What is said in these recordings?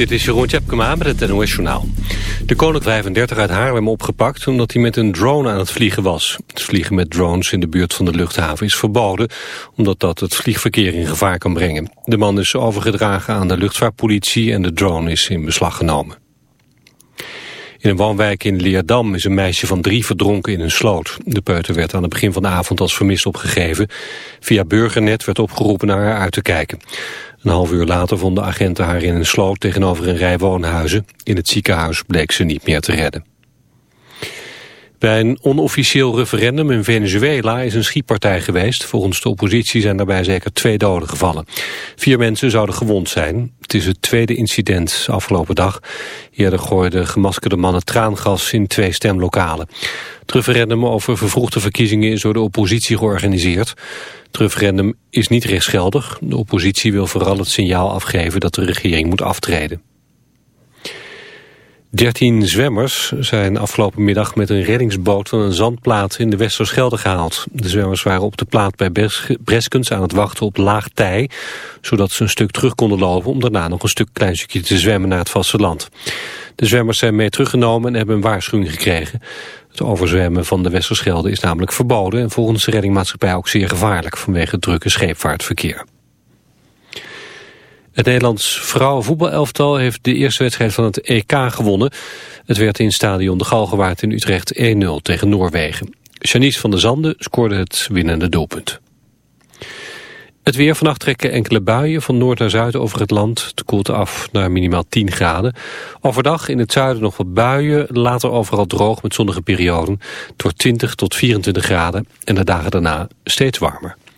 Dit is Jeroen Tjepkema met het NOS Journaal. De koning 35 uit Haarlem opgepakt omdat hij met een drone aan het vliegen was. Het vliegen met drones in de buurt van de luchthaven is verboden... omdat dat het vliegverkeer in gevaar kan brengen. De man is overgedragen aan de luchtvaartpolitie en de drone is in beslag genomen. In een woonwijk in Leerdam is een meisje van drie verdronken in een sloot. De peuter werd aan het begin van de avond als vermist opgegeven. Via Burgernet werd opgeroepen naar haar uit te kijken. Een half uur later vonden agenten haar in een sloot tegenover een rij woonhuizen. In het ziekenhuis bleek ze niet meer te redden. Bij een onofficieel referendum in Venezuela is een schietpartij geweest. Volgens de oppositie zijn daarbij zeker twee doden gevallen. Vier mensen zouden gewond zijn. Het is het tweede incident afgelopen dag. Eerder gooiden gemaskerde mannen traangas in twee stemlokalen. Het referendum over vervroegde verkiezingen is door de oppositie georganiseerd. Het referendum is niet rechtsgeldig. De oppositie wil vooral het signaal afgeven dat de regering moet aftreden. Dertien zwemmers zijn afgelopen middag met een reddingsboot van een zandplaat in de Westerschelde gehaald. De zwemmers waren op de plaat bij Breskens aan het wachten op laag tij, zodat ze een stuk terug konden lopen om daarna nog een stuk klein stukje te zwemmen naar het vasteland. De zwemmers zijn mee teruggenomen en hebben een waarschuwing gekregen. Het overzwemmen van de Westerschelde is namelijk verboden en volgens de reddingmaatschappij ook zeer gevaarlijk vanwege drukke scheepvaartverkeer. Het Nederlands vrouwenvoetbalelftal heeft de eerste wedstrijd van het EK gewonnen. Het werd in stadion De Galgenwaard in Utrecht 1-0 tegen Noorwegen. Janice van der Zanden scoorde het winnende doelpunt. Het weer vannacht trekken enkele buien van noord naar zuid over het land. Het koelt af naar minimaal 10 graden. Overdag in het zuiden nog wat buien, later overal droog met zonnige perioden. Wordt 20 tot 24 graden en de dagen daarna steeds warmer.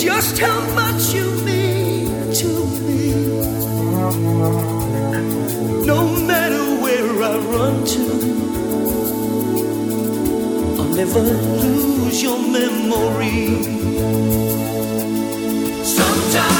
just how much you mean to me. No matter where I run to, I'll never lose your memory. Sometimes.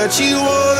that you wanna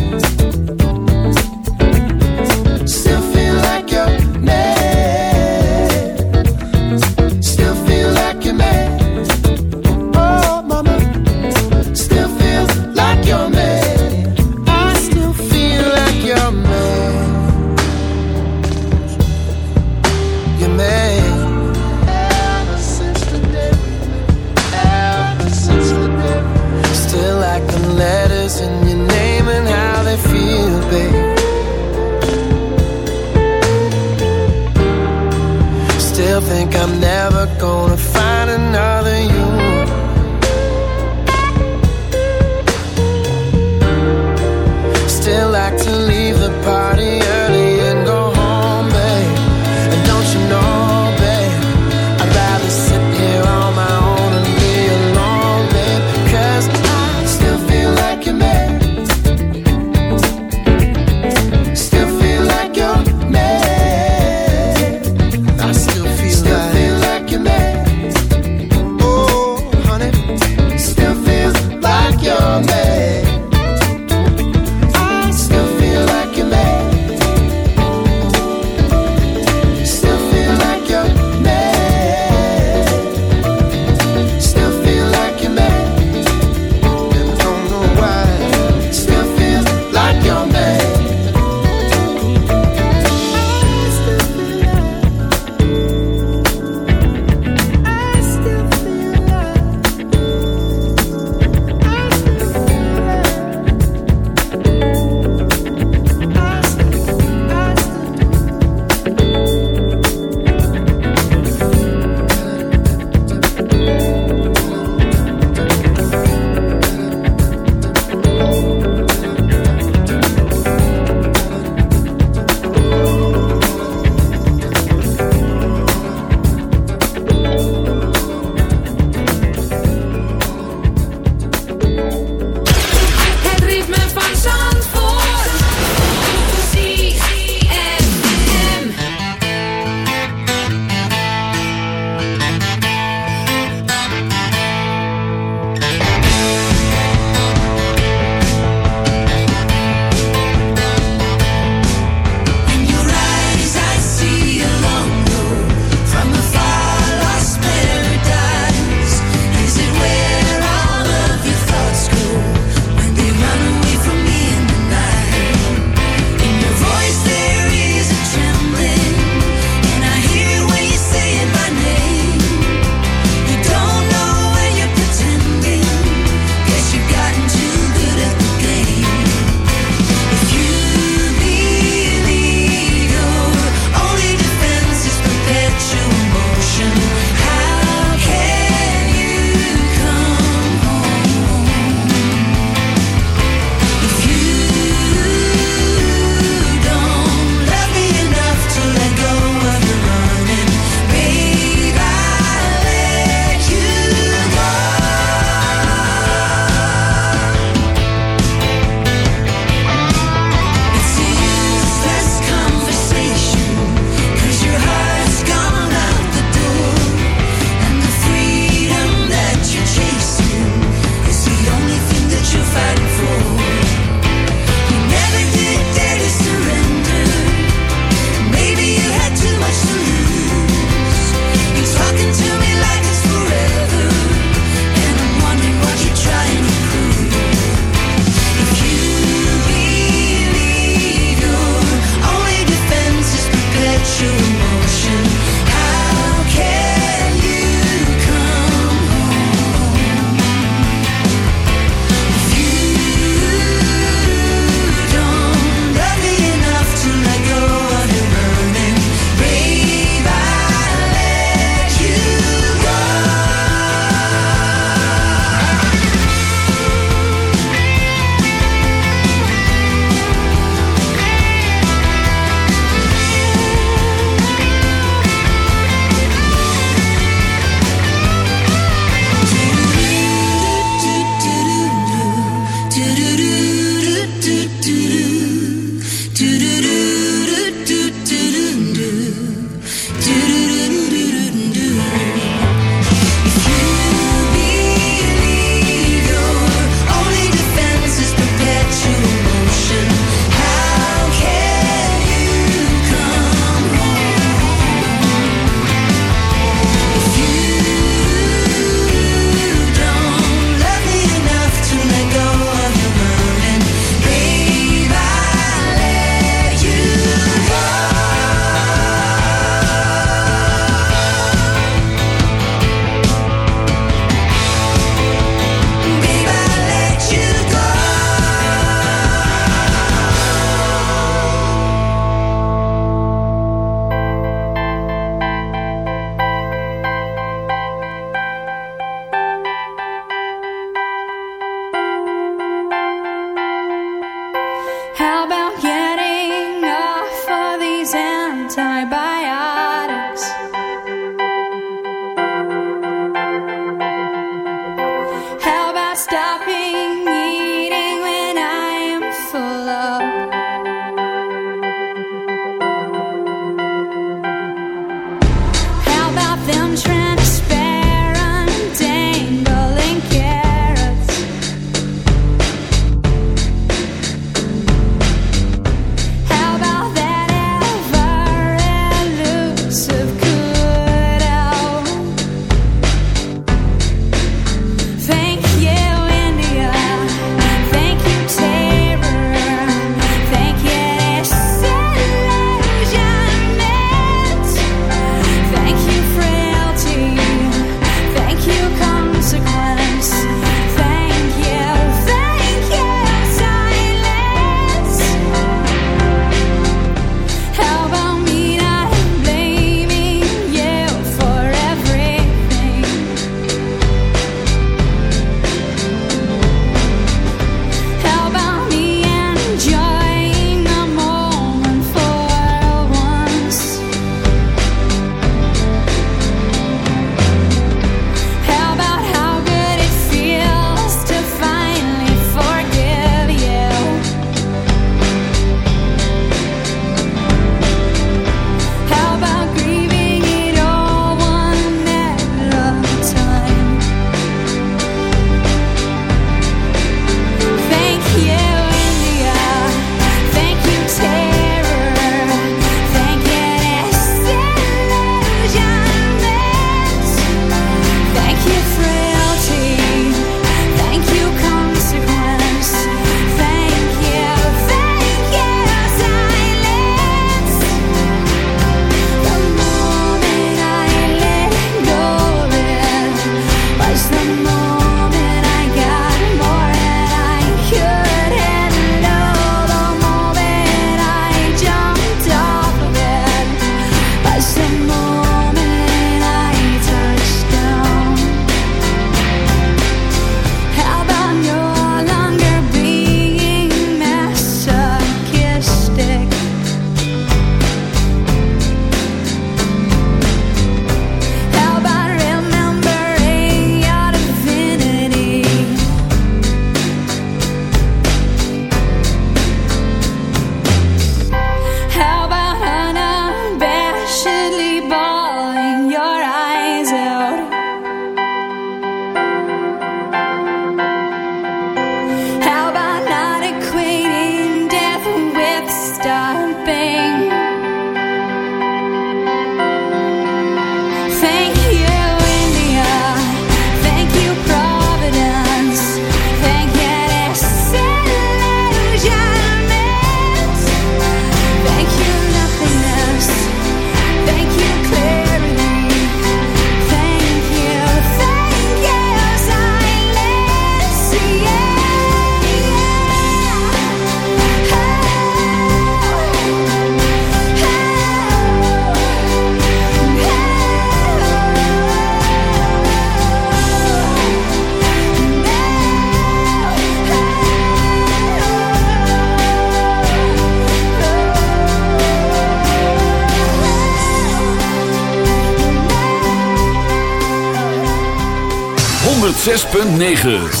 .9